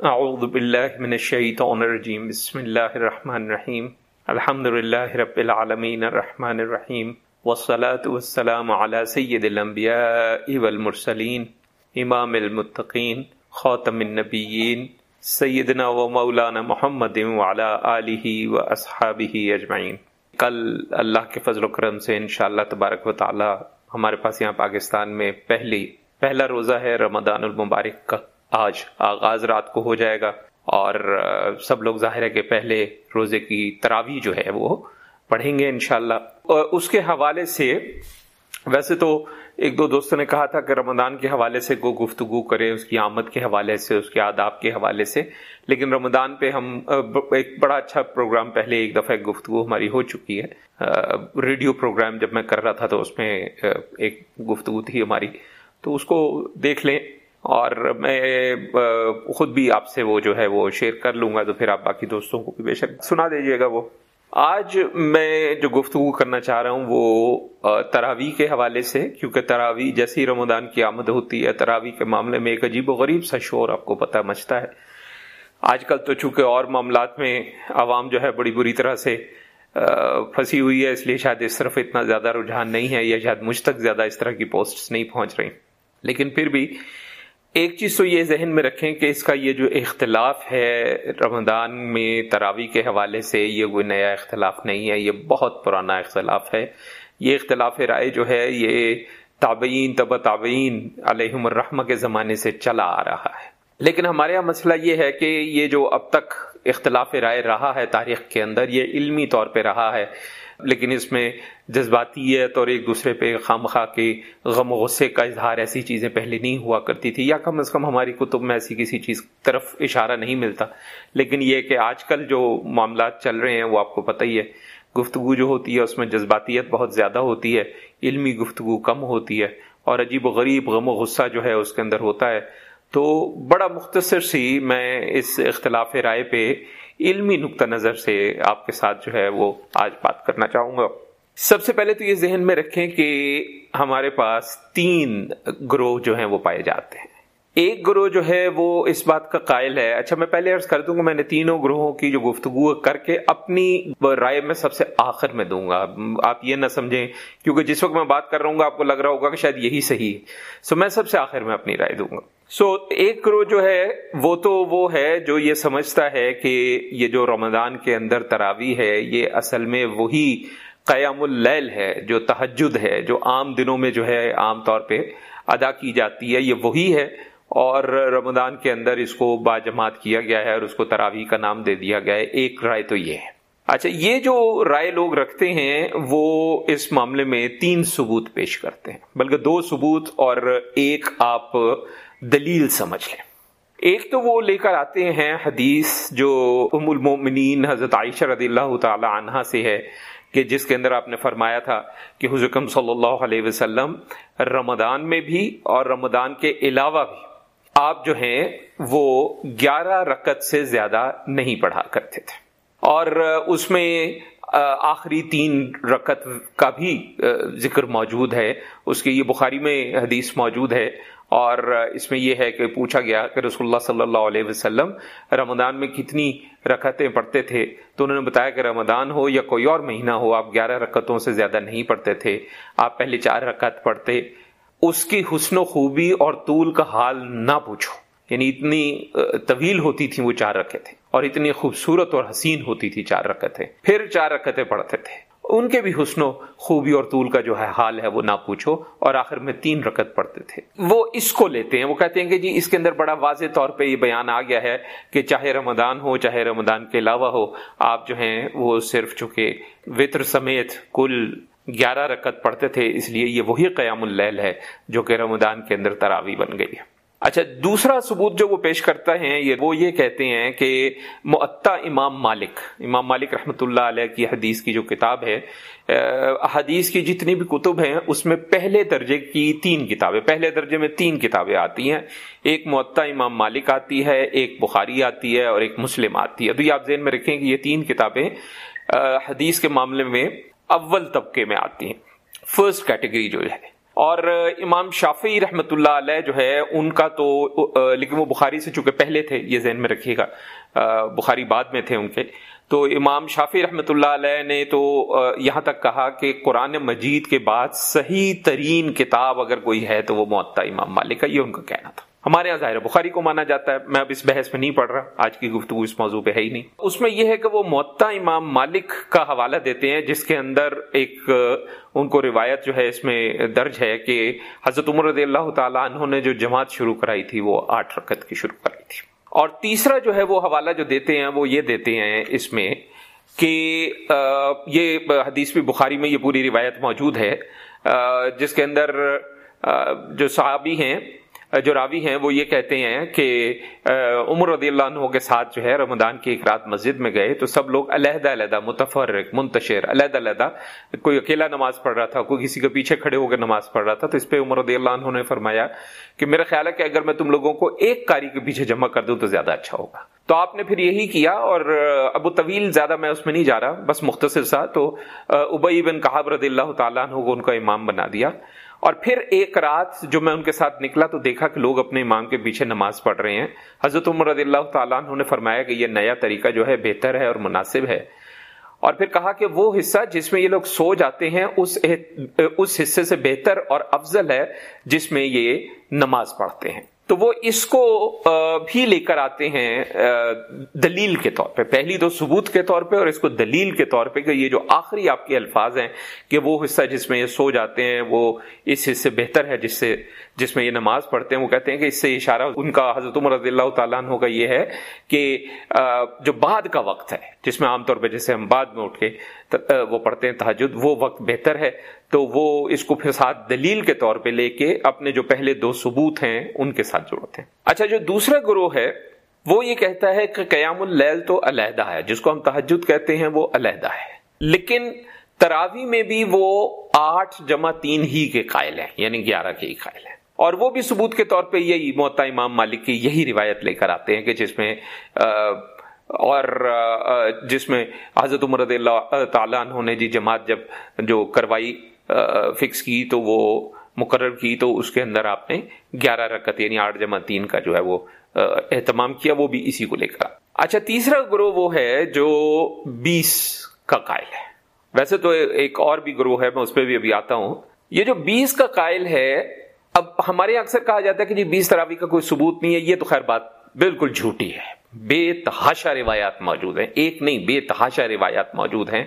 اعوذ باللہ من الشیطان الرجیم بسم اللہ الرحمن الرحیم الحمد للہ رب العالمین الرحمن الرحیم والصلاة والسلام على سید الانبیاء والمرسلین امام المتقین خاتم النبیین سیدنا و مولانا محمد وعلى آلہ و اصحابہ اجمعین کل اللہ کے فضل و کرم سے انشاءاللہ تبارک و تعالی ہمارے پاس یہاں پاکستان میں پہلی، پہلا روزہ ہے رمضان المبارک کا۔ آج آغاز رات کو ہو جائے گا اور سب لوگ ظاہر ہے کہ پہلے روزے کی تراوی جو ہے وہ پڑھیں گے انشاءاللہ۔ اور اس کے حوالے سے ویسے تو ایک دو دوستوں نے کہا تھا کہ رمضان کے حوالے سے کو گفتگو کرے، اس کی آمد کے حوالے سے، اس کے آداب کے حوالے سے۔ لیکن رمضان پہ ہم ایک بڑا اچھا پروگرام پہلے ایک دفعہ گفتگو ہماری ہو چکی ہے۔ ریڈیو پروگرام جب میں کر رہا تھا تو اس میں ایک گفتگو تھی ہماری۔ تو اس کو دیکھ لیں۔ اور میں خود بھی آپ سے وہ جو ہے وہ شیئر کر لوں گا تو پھر آپ باقی دوستوں کو بھی بے شک سنا دیجیے گا وہ۔ آج میں جو گفتگو کرنا چاہ رہا ہوں وہ تراوی کے حوالے سے، کیونکہ تراوی جیسی رمضان کی آمد ہوتی ہے تراوی کے معاملے میں ایک عجیب و غریب سا شور آپ کو پتہ مچتا ہے۔ آج کل تو چونکہ اور معاملات میں عوام جو ہے بڑی بری طرح سے پھنسی ہوئی ہے، اس لیے شاید اس طرف اتنا زیادہ رجحان نہیں ہے یا شاید مجھ تک زیادہ اس طرح کی پوسٹ نہیں پہنچ رہی۔ لیکن پھر بھی ایک چیز تو یہ ذہن میں رکھیں کہ اس کا یہ جو اختلاف ہے رمضان میں تراوی کے حوالے سے، یہ کوئی نیا اختلاف نہیں ہے، یہ بہت پرانا اختلاف ہے۔ یہ اختلاف رائے جو ہے، یہ تابعین تب تابعین علیہم الرحمہ کے زمانے سے چلا آ رہا ہے۔ لیکن ہمارے یہاں مسئلہ یہ ہے کہ یہ جو اب تک اختلاف رائے رہا ہے تاریخ کے اندر، یہ علمی طور پہ رہا ہے۔ لیکن اس میں جذباتیت اور ایک دوسرے پہ خام خواہ کے غم و غصے کا اظہار ایسی چیزیں پہلے نہیں ہوا کرتی تھی، یا کم از کم ہماری کتب میں ایسی کسی چیز طرف اشارہ نہیں ملتا۔ لیکن یہ کہ آج کل جو معاملات چل رہے ہیں، وہ آپ کو پتہ ہی ہے، گفتگو جو ہوتی ہے، اس میں جذباتیت بہت زیادہ ہوتی ہے، علمی گفتگو کم ہوتی ہے اور عجیب و غریب غم و غصہ جو ہے، اس کے اندر ہوتا ہے۔ تو بڑا مختصر سی میں اس اختلاف رائے پہ علمی نقطہ نظر سے آپ کے ساتھ جو ہے وہ آج بات کرنا چاہوں گا۔ سب سے پہلے تو یہ ذہن میں رکھیں کہ ہمارے پاس تین گروہ جو ہیں وہ پائے جاتے ہیں۔ ایک گروہ جو ہے وہ اس بات کا قائل ہے۔ اچھا میں پہلے عرض کر دوں گا میں نے تینوں گروہوں کی جو گفتگو کر کے اپنی رائے میں سب سے آخر میں دوں گا۔ آپ یہ نہ سمجھیں، کیونکہ جس وقت میں بات کر رہا ہوں گا، آپ کو لگ رہا ہوگا کہ شاید یہی صحیح ہے۔ سو میں سب سے آخر میں اپنی رائے دوں گا۔ سو so, ایک گروہ جو ہے وہ تو وہ ہے جو یہ سمجھتا ہے کہ یہ جو رمضان کے اندر تراوی ہے یہ اصل میں وہی قیام اللیل ہے جو تحجد ہے جو عام دنوں میں جو ہے عام طور پہ ادا کی جاتی ہے یہ وہی ہے۔ اور رمضان کے اندر اس کو باجماعت کیا گیا ہے اور اس کو تراوی کا نام دے دیا گیا ہے۔ ایک رائے تو یہ ہے۔ اچھا یہ جو رائے لوگ رکھتے ہیں وہ اس معاملے میں تین ثبوت پیش کرتے ہیں۔ بلکہ دو ثبوت اور ایک آپ دلیل سمجھ لیں۔ ایک تو وہ لے کر آتے ہیں حدیث جو ام المومنین حضرت عائشہ رضی اللہ تعالی عنہا سے ہے کہ جس کے اندر آپ نے فرمایا تھا کہ حضرکم صلی اللہ علیہ وسلم رمضان میں بھی اور رمضان کے علاوہ بھی آپ جو ہیں وہ گیارہ رکت سے زیادہ نہیں پڑھا کرتے تھے۔ اور اس میں آخری تین رکت کا بھی ذکر موجود ہے۔ اس کی یہ بخاری میں حدیث موجود ہے۔ اور اس میں یہ ہے کہ پوچھا گیا کہ رسول اللہ صلی اللہ علیہ وسلم رمضان میں کتنی رکعتیں پڑھتے تھے؟ تو انہوں نے بتایا کہ رمضان ہو یا کوئی اور مہینہ ہو، آپ گیارہ رکعتوں سے زیادہ نہیں پڑھتے تھے، آپ پہلے چار رکعت پڑھتے۔ اس کی حسن و خوبی اور طول کا حال نہ پوچھو۔ یعنی اتنی طویل ہوتی تھی وہ چار رکعتیں اور اتنی خوبصورت اور حسین ہوتی تھی چار رکعتیں۔ پھر چار رکعتیں پڑھتے تھے۔ ان کے بھی حسن و خوبی اور طول کا جو ہے حال ہے وہ نہ پوچھو اور آخر میں تین رکت پڑھتے تھے۔ وہ اس کو لیتے ہیں۔ وہ کہتے ہیں کہ جی اس کے اندر بڑا واضح طور پہ یہ بیان آ گیا ہے کہ چاہے رمضان ہو، چاہے رمضان کے علاوہ ہو، آپ جو ہیں وہ صرف چونکہ وطر سمیت کل گیارہ رکت پڑھتے تھے، اس لیے یہ وہی قیام اللیل ہے جو کہ رمضان کے اندر تراوی بن گئی ہے۔ اچھا دوسرا ثبوت جو وہ پیش کرتا ہے، یہ وہ یہ کہتے ہیں کہ معطا امام مالک امام مالک رحمۃ اللہ علیہ کی حدیث کی جو کتاب ہے حدیث کی جتنی بھی کتب ہیں، اس میں پہلے درجے کی تین کتابیں، پہلے درجے میں تین کتابیں آتی ہیں۔ ایک معطا امام مالک آتی ہے، ایک بخاری آتی ہے اور ایک مسلم آتی ہے۔ ابھی آپ ذہن میں رکھیں کہ یہ تین کتابیں حدیث کے معاملے میں اول طبقے میں آتی ہیں۔ فرسٹ کیٹیگری جو ہے۔ اور امام شافی رحمۃ اللہ علیہ جو ہے، ان کا تو لیکن وہ بخاری سے چونکہ پہلے تھے، یہ ذہن میں رکھیے گا بخاری بعد میں تھے ان کے۔ تو امام شافی رحمۃ اللہ علیہ نے تو یہاں تک کہا کہ قرآن مجید کے بعد صحیح ترین کتاب اگر کوئی ہے تو وہ معطا امام مالک کا، یہ ان کا کہنا تھا۔ ہمارے یہاں ظاہر بخاری کو مانا جاتا ہے، میں اب اس بحث میں نہیں پڑھ رہا، آج کی گفتگو اس موضوع پہ ہے ہی نہیں۔ اس میں یہ ہے کہ وہ معطا امام مالک کا حوالہ دیتے ہیں، جس کے اندر ایک، ان کو روایت جو ہے، اس میں درج ہے کہ حضرت عمر رضی اللہ تعالیٰ انہوں نے جو جماعت شروع کرائی تھی، وہ آٹھ رکت کی شروع کرائی تھی۔ اور تیسرا جو ہے، وہ حوالہ جو دیتے ہیں، وہ یہ دیتے ہیں اس میں کہ یہ حدیث بھی بخاری میں یہ پوری روایت موجود ہے جس کے اندر جو صحابی ہیں جو راوی ہیں، وہ یہ کہتے ہیں کہ عمر رضی اللہ عنہ کے ساتھ جو ہے رمضان کی ایک رات مسجد میں گئے تو سب لوگ علیحدہ علیحدہ متفرق، منتشر، علیحدہ علیحدہ، کوئی اکیلا نماز پڑھ رہا تھا، کوئی کسی کے پیچھے کھڑے ہو کے نماز پڑھ رہا تھا، تو اس پہ عمر رضی اللہ عنہ نے فرمایا کہ میرا خیال ہے کہ اگر میں تم لوگوں کو ایک کاری کے پیچھے جمع کر دوں تو زیادہ اچھا ہوگا۔ تو آپ نے پھر یہی کیا اور ابو طویل زیادہ میں اس میں نہیں جا رہا، بس مختصر سا تو ابئی بن کہاب رضی اللہ تعالیٰ عنہ کو ان کا امام بنا دیا۔ اور پھر ایک رات جو میں ان کے ساتھ نکلا تو دیکھا کہ لوگ اپنے امام کے پیچھے نماز پڑھ رہے ہیں۔ حضرت عمر رضی اللہ تعالیٰ عنہ نے فرمایا کہ یہ نیا طریقہ جو ہے بہتر ہے اور مناسب ہے۔ اور پھر کہا کہ وہ حصہ جس میں یہ لوگ سو جاتے ہیں، اس اس حصے سے بہتر اور افضل ہے جس میں یہ نماز پڑھتے ہیں۔ تو وہ اس کو بھی لے کر آتے ہیں دلیل کے طور پہ۔ پہلی تو ثبوت کے طور پہ اور اس کو دلیل کے طور پہ کہ یہ جو آخری آپ کے الفاظ ہیں کہ وہ حصہ جس میں یہ سو جاتے ہیں، وہ اس حصے بہتر ہے جس سے، جس میں یہ نماز پڑھتے ہیں۔ وہ کہتے ہیں کہ اس سے اشارہ، ان کا حضرت عمر رضی اللہ تعالیٰ عنہ کا یہ ہے کہ جو بعد کا وقت ہے، جس میں عام طور پہ جیسے ہم بعد میں اٹھ کے وہ پڑھتے ہیں تحجد وہ وقت بہتر ہے۔ تو وہ اس کو پھر ساتھ دلیل کے طور پہ لے کے اپنے جو پہلے دو ثبوت ہیں ان کے ساتھ جوڑتے ہیں۔ اچھا جو دوسرا گروہ ہے، وہ یہ کہتا ہے کہ قیام اللیل تو علیحدہ ہے، جس کو ہم تحجد کہتے ہیں، وہ علیحدہ ہے۔ لیکن تراوی میں بھی وہ آٹھ جمع تین ہی کے قائل ہیں یعنی گیارہ کے ہی قائل ہیں۔ اور وہ بھی ثبوت کے طور پہ یہی موتا امام مالک کی یہی روایت لے کر آتے ہیں کہ جس میں اور جس میں حضرت عمر رضی اللہ تعالیٰ عنہ نے جی جماعت جب جو کروائی فکس کی تو وہ مقرر کی تو اس کے اندر آپ نے گیارہ رکت یعنی آٹھ جمع تین کا جو ہے وہ اہتمام کیا، وہ بھی اسی کو لے کر۔ اچھا تیسرا گروہ وہ ہے جو بیس کا قائل ہے۔ ویسے تو ایک اور بھی گروہ ہے، میں اس پہ بھی ابھی آتا ہوں۔ یہ جو بیس کا قائل ہے، اب ہمارے اکثر کہا جاتا ہے کہ جی بیس تراوی کا کوئی ثبوت نہیں ہے، یہ تو خیر بات بالکل جھوٹی ہے۔ بے تحاشا روایات موجود ہیں۔ ایک نہیں، بے تحاشا روایات موجود ہیں۔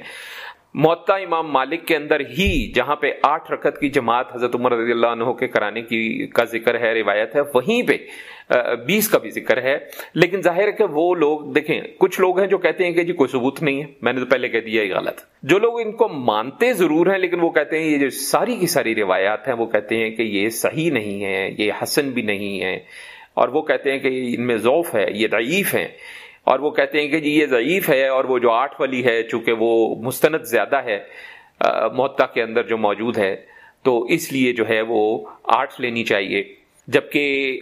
معطا امام مالک کے اندر ہی جہاں پہ آٹھ رکت کی جماعت حضرت عمر رضی اللہ عنہ کے کرانے کی کا ذکر ہے، روایت ہے، وہیں پہ بیس کا بھی ذکر ہے۔ لیکن ظاہر ہے کہ وہ لوگ، دیکھیں، کچھ لوگ ہیں جو کہتے ہیں کہ جی کوئی ثبوت نہیں ہے۔ میں نے تو پہلے کہہ دیا، یہ غلط۔ جو لوگ ان کو مانتے ضرور ہیں، لیکن وہ کہتے ہیں یہ جو ساری کی ساری روایات ہیں، وہ کہتے ہیں کہ یہ صحیح نہیں ہے، یہ حسن بھی نہیں ہے۔ اور وہ کہتے ہیں کہ ان میں ذوف ہے، یہ ضعیف ہیں۔ اور وہ کہتے ہیں کہ جی یہ ضعیف ہے اور وہ جو آٹھ والی ہے چونکہ وہ مستند زیادہ ہے محتا کے اندر جو موجود ہے، تو اس لیے جو ہے وہ آٹھ لینی چاہیے۔ جبکہ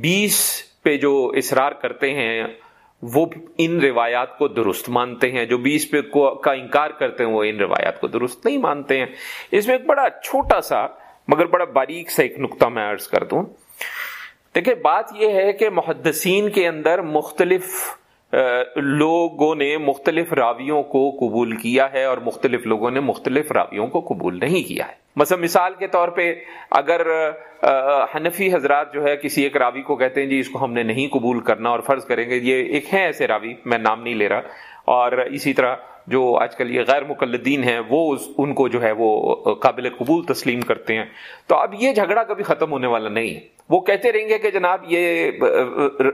بیس پہ جو اصرار کرتے ہیں، وہ ان روایات کو درست مانتے ہیں۔ جو بیس پہ کا انکار کرتے ہیں، وہ ان روایات کو درست نہیں مانتے ہیں۔ اس میں ایک بڑا چھوٹا سا، مگر بڑا باریک سا ایک نقطہ میں عرض کر دوں۔ دیکھیں بات یہ ہے کہ محدثین کے اندر مختلف لوگوں نے مختلف راویوں کو قبول کیا ہے اور مختلف لوگوں نے مختلف راویوں کو قبول نہیں کیا ہے۔ مثلا مثال کے طور پہ اگر حنفی حضرات جو ہے کسی ایک راوی کو کہتے ہیں جی اس کو ہم نے نہیں قبول کرنا اور فرض کریں گے، یہ ایک ہیں ایسے راوی، میں نام نہیں لے رہا، اور اسی طرح جو آج کل یہ غیر مقلدین ہیں، وہ ان کو جو ہے وہ قابل قبول تسلیم کرتے ہیں۔ تو اب یہ جھگڑا کبھی ختم ہونے والا نہیں۔ وہ کہتے رہیں گے کہ جناب یہ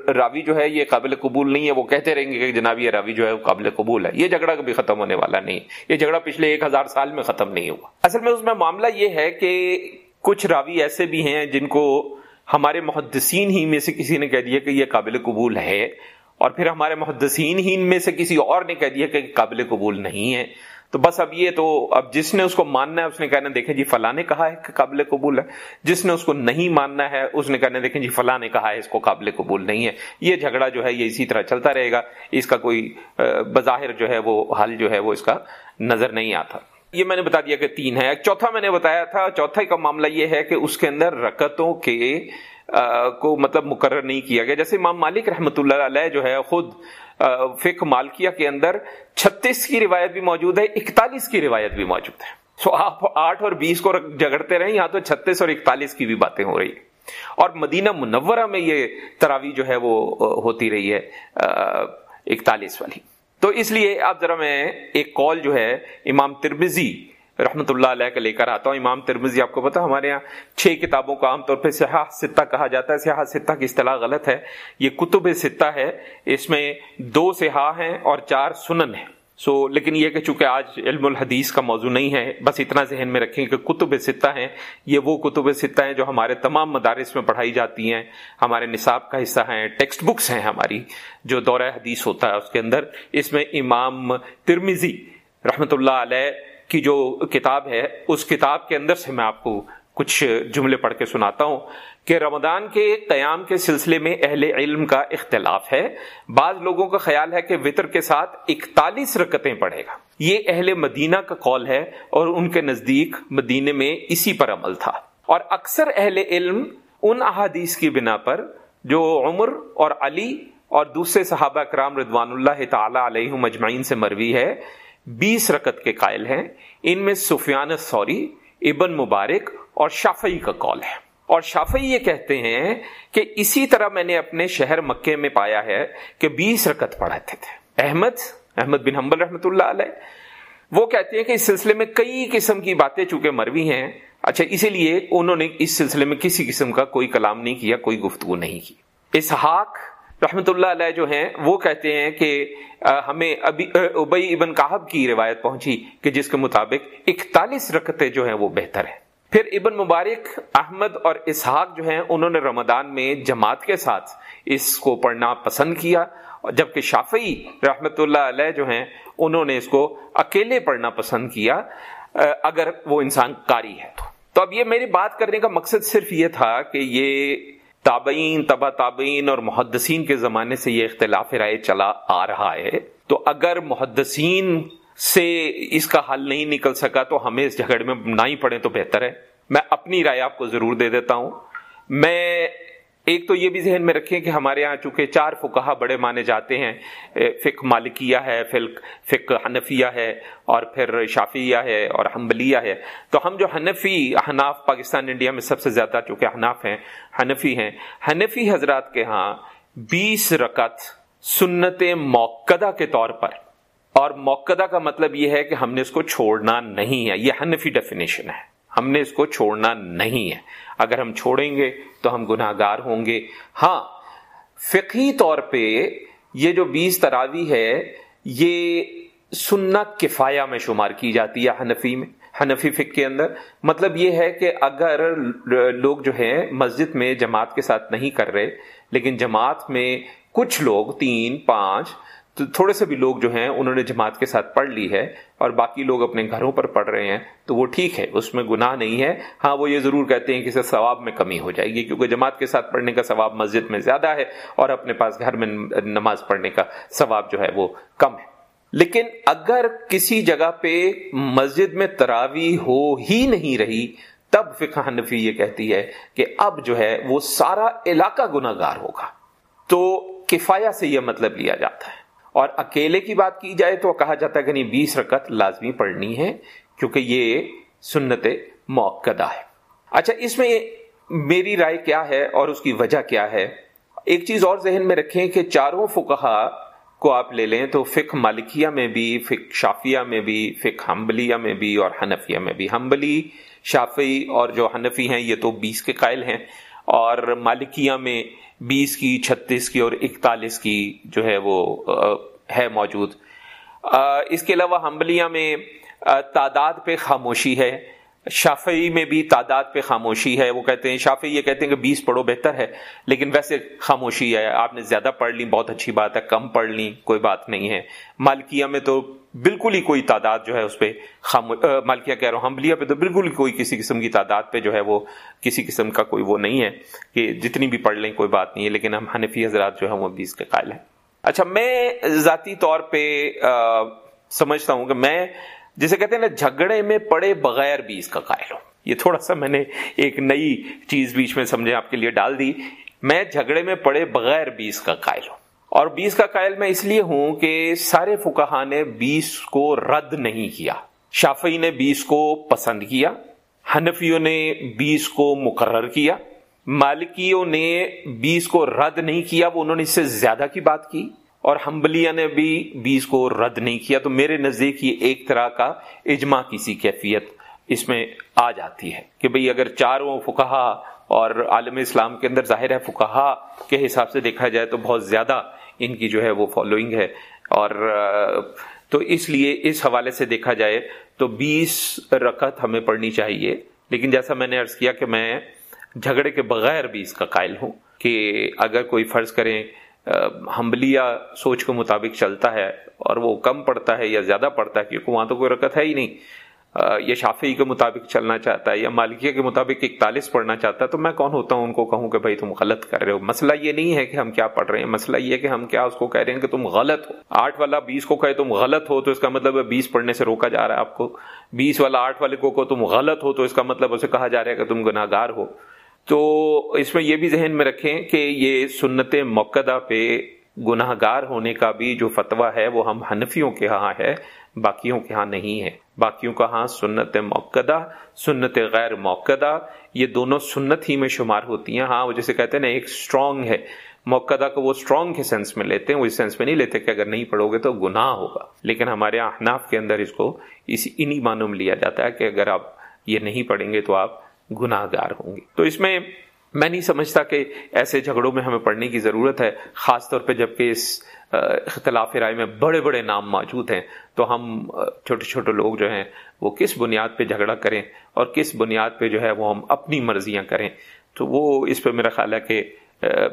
راوی جو ہے یہ قابل قبول نہیں ہے۔ وہ کہتے رہیں گے کہ جناب یہ راوی جو ہے وہ قابل قبول ہے۔ یہ جھگڑا کبھی ختم ہونے والا نہیں۔ یہ جھگڑا پچھلے ایک ہزار سال میں ختم نہیں ہوا۔ اصل میں اس میں معاملہ یہ ہے کہ کچھ راوی ایسے بھی ہیں جن کو ہمارے محدثین ہی میں سے کسی نے کہہ دیا کہ یہ قابل قبول ہے۔ اور پھر ہمارے محدثین ہی میں سے کسی اور نے کہہ دیا کہ قابل قبول نہیں ہے۔ تو بس اب یہ تو اب جس نے اس کو ماننا ہے اس نے کہنا دیکھیں جی فلاں نے کہا ہے کہ قابل قبول ہے۔ جس نے اس کو نہیں ماننا ہے، اس نے کہنا دیکھیں جی فلاں نے کہا ہے اس کو قابل قبول نہیں ہے۔ یہ جھگڑا جو ہے، یہ اسی طرح چلتا رہے گا۔ اس کا کوئی بظاہر جو ہے، وہ حل جو ہے، وہ اس کا نظر نہیں آتا۔ یہ میں نے بتا دیا کہ تین ہے چوتھا میں نے بتایا تھا، چوتھا کا معاملہ یہ ہے کہ اس کے اندر رکتوں کے کو مطلب مقرر نہیں کیا گیا۔ جیسے امام مالک رحمۃ اللہ علیہ جو ہے، خود فک مالکیہ کے اندر چھتیس کی روایت بھی موجود ہے، اکتالیس کی روایت بھی موجود ہے۔ سو آپ آٹھ اور بیس کو جگڑتے رہے یہاں تو چھتیس اور اکتالیس کی بھی باتیں ہو رہی اور مدینہ منورہ میں یہ تراوی جو ہے وہ ہوتی رہی ہے اکتالیس والی۔ تو اس لیے آپ ذرا میں ایک کال جو ہے امام تربزی رحمت اللہ علیہ کا لے کر آتا ہوں۔ امام ترمزی آپ کو پتا ہمارے یہاں چھ کتابوں کا عام طور پہ سیاح ستہ کہا جاتا ہے۔ سیاح ستہ کی اصطلاح غلط ہے۔ یہ کتب ستہ ہے۔ اس میں دو سیاح ہیں اور چار سنن ہیں۔ سو، لیکن یہ کہ چونکہ آج علم الحدیث کا موضوع نہیں ہے، بس اتنا ذہن میں رکھیں کہ کتب ستہ ہیں۔ یہ وہ کتب ستہ ہیں جو ہمارے تمام مدارس میں پڑھائی جاتی ہیں۔ ہمارے نصاب کا حصہ ہیں، ٹیکسٹ بکس ہیں ہماری، جو دورہ حدیث ہوتا ہے اس کے اندر۔ اس میں امام ترمیزی رحمت اللہ علیہ کی جو کتاب ہے، اس کتاب کے اندر سے میں آپ کو کچھ جملے پڑھ کے سناتا ہوں کہ رمضان کے قیام کے سلسلے میں اہل علم کا اختلاف ہے۔ بعض لوگوں کا خیال ہے کہ وطر کے ساتھ اکتالیس رکتیں پڑھے گا۔ یہ اہل مدینہ کا قول ہے اور ان کے نزدیک مدینے میں اسی پر عمل تھا۔ اور اکثر اہل علم ان احادیث کی بنا پر جو عمر اور علی اور دوسرے صحابہ کرام ردوان اللہ تعالی علیہ مجمعین سے مروی ہے بیس رکت کے قائل ہیں۔ ان میں سفیان سوری ابن مبارک اور شافعی کا کال ہے۔ اور شافعی یہ کہتے ہیں کہ اسی طرح میں نے اپنے شہر مکے میں پایا ہے کہ بیس رکت پڑھاتے تھے۔ احمد احمد بن حنبل رحمۃ اللہ علیہ، وہ کہتے ہیں کہ اس سلسلے میں کئی قسم کی باتیں چونکہ مروی ہیں۔ اچھا اسی لیے انہوں نے اس سلسلے میں کسی قسم کا کوئی کلام نہیں کیا، کوئی گفتگو نہیں کی۔ اسحاق رحمت اللہ علیہ جو ہیں، وہ کہتے ہیں کہ ہمیں ابھی ابئی ابن کہب کی روایت پہنچی کہ جس کے مطابق اکتالیس رکتے جو ہیں وہ بہتر ہیں۔ پھر ابن مبارک، احمد اور اسحاق جو ہیں، انہوں نے رمضان میں جماعت کے ساتھ اس کو پڑھنا پسند کیا۔ جبکہ شافعی رحمت اللہ علیہ جو ہیں، انہوں نے اس کو اکیلے پڑھنا پسند کیا اگر وہ انسان کاری ہے تو۔ تو اب یہ میری بات کرنے کا مقصد صرف یہ تھا کہ یہ تابعین، تبا تابعین اور محدثین کے زمانے سے یہ اختلاف رائے چلا آ رہا ہے۔ تو اگر محدثین سے اس کا حل نہیں نکل سکا تو ہمیں اس جھگڑ میں نہ ہی پڑے تو بہتر ہے۔ میں اپنی رائے آپ کو ضرور دے دیتا ہوں۔ میں ایک تو یہ بھی ذہن میں رکھیں کہ ہمارے یہاں چونکہ چار فکہ بڑے مانے جاتے ہیں فک مالکیہ ہے فک حنفیہ ہے اور پھر شافیہ ہے اور حنبلیہ ہے۔ تو ہم جو حنفی حناف پاکستان انڈیا میں سب سے زیادہ چونکہ حناف ہیں، حنفی ہیں، حنفی حضرات کے ہاں بیس رکت سنت موقع کے طور پر۔ اور موقع کا مطلب یہ ہے کہ ہم نے اس کو چھوڑنا نہیں ہے، یہ حنفی ڈیفینیشن ہے۔ ہم نے اس کو چھوڑنا نہیں ہے۔ اگر ہم چھوڑیں گے تو ہم گناہ گار ہوں گے۔ ہاں فقی طور پہ یہ جو بیس تراوی ہے، یہ سننا کفایا میں شمار کی جاتی ہے حنفی میں، حنفی فک کے اندر۔ مطلب یہ ہے کہ اگر لوگ جو ہیں مسجد میں جماعت کے ساتھ نہیں کر رہے، لیکن جماعت میں کچھ لوگ، تین، پانچ تو تھوڑے سے بھی لوگ جو ہیں، انہوں نے جماعت کے ساتھ پڑھ لی ہے اور باقی لوگ اپنے گھروں پر پڑھ رہے ہیں، تو وہ ٹھیک ہے، اس میں گناہ نہیں ہے۔ ہاں وہ یہ ضرور کہتے ہیں کہ اسے ثواب میں کمی ہو جائے گی، کیونکہ جماعت کے ساتھ پڑھنے کا ثواب مسجد میں زیادہ ہے اور اپنے پاس گھر میں نماز پڑھنے کا ثواب جو ہے وہ کم ہے۔ لیکن اگر کسی جگہ پہ مسجد میں تراوی ہو ہی نہیں رہی، تب فقہ حنفی یہ کہتی ہے کہ اب جو ہے وہ سارا علاقہ گناہ گار ہوگا۔ تو کفایا سے یہ مطلب لیا جاتا ہے۔ اور اکیلے کی بات کی جائے تو کہا جاتا ہے کہ نہیں، بیس رکت لازمی پڑھنی ہے، کیونکہ یہ سنت موقع ہے۔ اچھا اس میں میری رائے کیا ہے اور اس کی وجہ کیا ہے؟ ایک چیز اور ذہن میں رکھیں کہ چاروں فکہ کو آپ لے لیں تو فک مالکیہ میں بھی فک شافیہ میں بھی فک حنبلیہ میں بھی اور حنفیہ میں بھی۔ حنبلی شافی اور جو حنفی ہیں، یہ تو بیس کے قائل ہیں۔ اور مالکیہ میں بیس کی، چھتیس کی اور اکتالیس کی جو ہے وہ ہے موجود۔ اس کے علاوہ حمبلیہ میں تعداد پہ خاموشی ہے۔ شافعی میں بھی تعداد پہ خاموشی ہے۔ وہ کہتے ہیں، شافعی یہ کہتے ہیں کہ بیس پڑھو بہتر ہے، لیکن ویسے خاموشی ہے۔ آپ نے زیادہ پڑھ لی بہت اچھی بات ہے۔ کم پڑھ لی کوئی بات نہیں ہے۔ مالکیہ میں تو بالکل ہی کوئی تعداد جو ہے اس پہ مالکیہ کہہ رہا ہوں حمبلیہ پہ تو بالکل ہی کوئی کسی قسم کی تعداد پہ جو ہے وہ کسی قسم کا کوئی وہ نہیں ہے کہ جتنی بھی پڑھ لیں کوئی بات نہیں ہے، لیکن ہم حنفی حضرات جو ہے وہ بیس کے قائل ہیں۔ اچھا میں ذاتی طور پہ سمجھتا ہوں کہ میں جسے کہتے ہیں نا، جھگڑے میں پڑے بغیر بیس کا قائل ہوں۔ یہ تھوڑا سا میں نے ایک نئی چیز بیچ میں سمجھے آپ کے لیے ڈال دی۔ میں جھگڑے میں پڑے بغیر بیس کا قائل ہوں۔ اور بیس کا قائل میں اس لیے ہوں کہ سارے فکہ نے بیس کو رد نہیں کیا۔ شافی نے بیس کو پسند کیا، حنفیوں نے بیس کو مقرر کیا، مالکیوں نے بیس کو رد نہیں کیا، وہ انہوں نے اس سے زیادہ کی بات کی، اور ہمبلیہ نے بھی بیس کو رد نہیں کیا۔ تو میرے نزدیک یہ ایک طرح کا اجماع کسی کیفیت اس میں آ جاتی ہے کہ بھئی اگر چاروں فکہ اور عالم اسلام کے اندر ظاہر ہے فکہ کے حساب سے دیکھا جائے تو بہت زیادہ ان کی جو ہے وہ فالوئنگ ہے اور تو اس لیے اس حوالے سے دیکھا جائے تو بیس رکعت ہمیں پڑھنی چاہیے۔ لیکن جیسا میں نے عرض کیا کہ میں جھگڑے کے بغیر بھی اس کا قائل ہوں کہ اگر کوئی فرض کریں حمبلیہ سوچ کے مطابق چلتا ہے اور وہ کم پڑتا ہے یا زیادہ پڑتا ہے، کیونکہ وہاں تو کوئی رکت ہے ہی نہیں۔ یا شافی کے مطابق چلنا چاہتا ہے یا مالکیہ کے مطابق اکتالیس پڑھنا چاہتا ہے، تو میں کون ہوتا ہوں ان کو کہوں کہ بھائی تم غلط کر رہے ہو؟ مسئلہ یہ نہیں ہے کہ ہم کیا پڑھ رہے ہیں، مسئلہ یہ کہ ہم کیا اس کو کہہ رہے ہیں کہ تم غلط ہو۔ آٹھ والا بیس کو کہے تم غلط ہو تو اس کا مطلب ہے بیس پڑھنے سے روکا جا رہا ہے آپ کو۔ بیس والا آٹھ والے کو تم غلط ہو تو اس کا مطلب اسے کہا جا رہا ہے کہ تم گناہ گار ہو۔ تو اس میں یہ بھی ذہن میں رکھیں کہ یہ سنت موقع پہ گناہ گار ہونے کا بھی جو فتویٰ ہے وہ ہم حنفیوں کے ہاں ہے، باقیوں کے ہاں نہیں ہے۔ باقیوں کا ہاں سنت موقع سنت غیر موقع یہ دونوں سنت ہی میں شمار ہوتی ہیں۔ ہاں وہ جیسے کہتے ہیں نا، ایک اسٹرانگ ہے۔ موقع کو وہ اسٹرانگ کے سینس میں لیتے ہیں، وہ اس سینس میں نہیں لیتے کہ اگر نہیں پڑھو گے تو گناہ ہوگا۔ لیکن ہمارے احناف کے اندر اس کو اسی انہی معنوں میں لیا جاتا ہے کہ اگر آپ یہ نہیں پڑھیں گے تو آپ گناہ گار ہوں گے۔ تو اس میں میں نہیں سمجھتا کہ ایسے جھگڑوں میں ہمیں پڑھنے کی ضرورت ہے، خاص طور پہ جبکہ اس اختلاف رائے میں بڑے بڑے نام موجود ہیں۔ تو ہم چھوٹے چھوٹے لوگ جو ہیں، وہ کس بنیاد پہ جھگڑا کریں اور کس بنیاد پہ جو ہے وہ ہم اپنی مرضیاں کریں۔ تو وہ اس پہ میرا خیال ہے کہ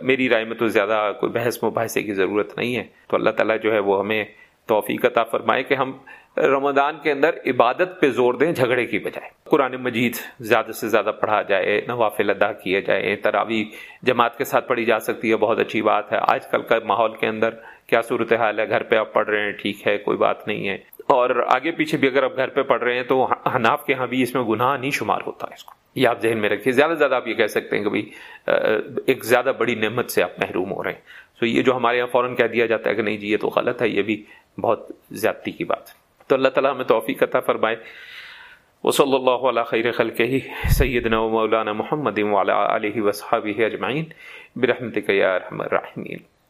میری رائے میں تو زیادہ کوئی بحث مباحثے کی ضرورت نہیں ہے۔ تو اللہ تعالیٰ جو ہے وہ ہمیں توفیق عطا فرمائے کہ ہم رمضان کے اندر عبادت پہ زور دیں جھگڑے کی بجائے۔ قرآن مجید زیادہ سے زیادہ پڑھا جائے، نوافل ادا کیے جائے تراوی جماعت کے ساتھ پڑھی جا سکتی ہے، بہت اچھی بات ہے۔ آج کل کا ماحول کے اندر کیا صورت حال ہے؟ گھر پہ آپ پڑھ رہے ہیں، ٹھیک ہے، کوئی بات نہیں ہے۔ اور آگے پیچھے بھی اگر آپ گھر پہ پڑھ رہے ہیں تو حناف کے ہاں بھی اس میں گناہ نہیں شمار ہوتا ہے۔ اس کو یہ آپ ذہن میں رکھیے۔ زیادہ سے زیادہ آپ یہ کہہ سکتے ہیں کہ بھائی ایک زیادہ بڑی نعمت سے آپ محروم ہو رہے ہیں۔ تو یہ جو ہمارے یہاں فوراً کہہ دیا جاتا ہے کہ نہیں جی یہ تو غلط ہے، یہ بھی بہت زیادتی کی بات ہے۔ تو اللہ تعالیٰ ہمیں توفیق عطا فرمائے۔ وصلی اللہ علیہ خیر خلقہ سیدنا و مولانا محمد علیہ آلہ وصحابہ اجمعین۔ برحمتک یا ارحم الراحمین